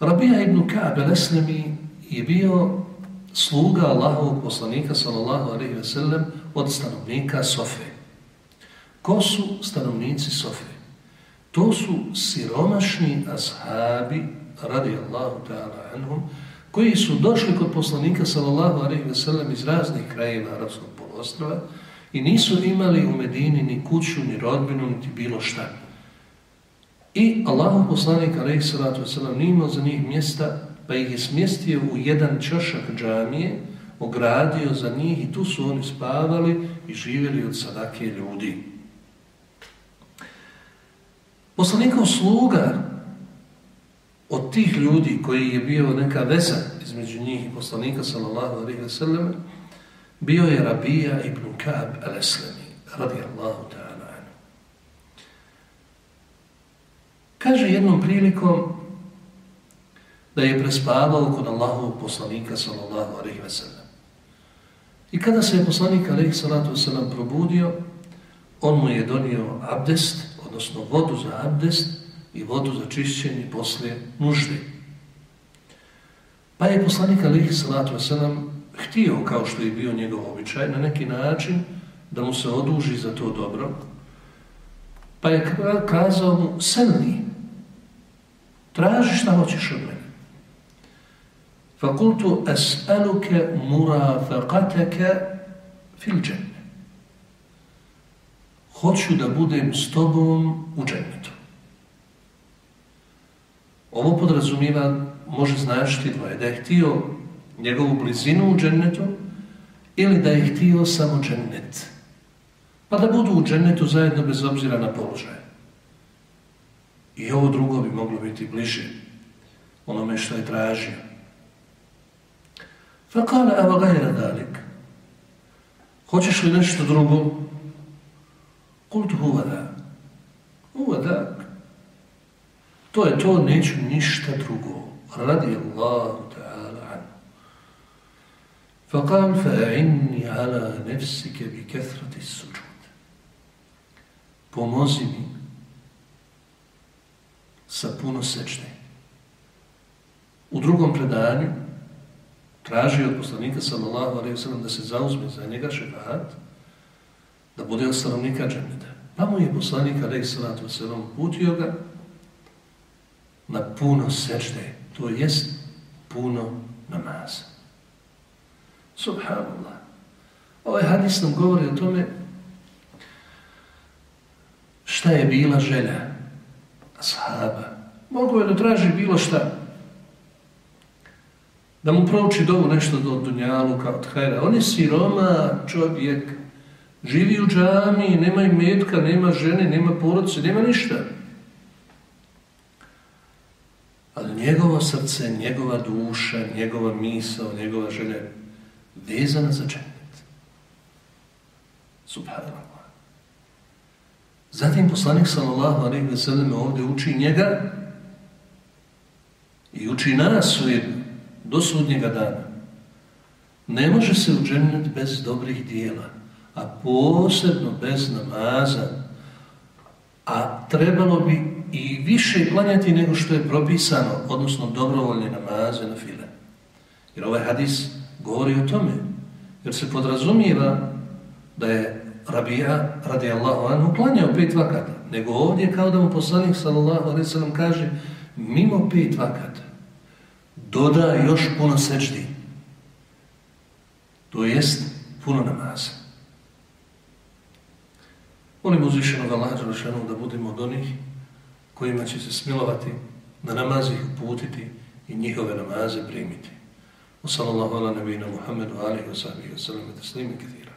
Rabija ibn Ka'b al-Aslami je bio sluga Allahovog poslanika, sallallahu alaihi ve sellem od stanovnika Sofe. Ko su stanovnici Sofe? To su siromašni ashabi radi Allahu ta'ala anhum, koji su došli kod poslanika sallallahu alaihi ve sellem iz raznih krajeva Arabskog polostrava i nisu imali u Medini ni kuću, ni rodbinu, niti bilo šta. I Allahu poslanik alaihi salatu wasallam nije imao za njih mjesta, pa ih je smjestio u jedan čošak džamije, ogradio za njih i tu su oni spavali i živjeli od sadake ljudi. Poslanikov sluga od tih ljudi koji je bio neka veza između njih i poslanika sallallahu alaihi wa sallam, bio je Rabija ibn Ka'b al-Aslami, radijallahu ta'ala anu. Kaže jednom prilikom da je prespavao kod Allahovog poslanika sallallahu alaihi wa sallam. I kada se je poslanik alaihi sallatu wa sallam probudio, on mu je donio abdest, odnosno vodu za abdest, i vodu za čišćenje poslije nužde. Pa je poslanik alihi salatu wasalam htio, kao što je bio njegov običaj, na neki način da mu se oduži za to dobro, pa je kazao mu, selni, traži šta hoćeš od mene. Fakultu es'aluke murafaqateke fil dženne. Hoću da budem s tobom u džennetu. Ovo podrazumijeva, može značiti dvoje, da je htio njegovu blizinu u džennetu ili da je htio samo džennet. Pa da budu u džennetu zajedno bez obzira na položaje. I ovo drugo bi moglo biti bliže onome što je tražio. Fa kale, evo gajera dalik. Hoćeš li nešto drugo? Kult huvada. Huvada. To je to, neću ništa drugo. Radi Allahu ta'ala anu. Faqal fa'inni ala nefsike bi kethrati suđud. Pomozi mi sa puno sečne. U drugom predanju traži od poslanika sallallahu alaihi wa sallam da se zauzme za njega šefaat, da bude od stanovnika džaneta. Pa mu je poslanik alaihi sallatu wa sallam putio ga na puno sečne, to jest puno namaza. Subhanallah. Ovaj hadis nam govori o tome šta je bila želja ashaba. Mogu je da traži bilo šta. Da mu prouči dovu nešto do dunjalu kao od hajra. On je siroma čovjek. Živi u džami, nema i metka, nema žene, nema porodice, nema ništa. ali njegovo srce, njegova duša, njegova misao, njegova želja vezana za džennet. Subhanallah. Zatim poslanik sallallahu alaihi ve sellem ovdje uči njega i uči nas ujedno do sudnjega dana. Ne može se u džennet bez dobrih dijela, a posebno bez namaza, a trebalo bi i više klanjati nego što je propisano, odnosno dobrovoljne namaze na file. Jer ovaj hadis govori o tome, jer se podrazumijeva da je Rabija radijallahu anhu klanjao pet vakata, nego ovdje kao da mu poslanik sallallahu alaihi sallam kaže mimo pet vakata doda još puno sečdi. To jest puno namaza. Molim uzvišenog Allah da budemo od onih kojima će se smilovati, na namazi ih uputiti i njihove namaze primiti. Wa sallallahu ala nabina Muhammedu alihi wa sahbihi wa sallam i taslimi kathira.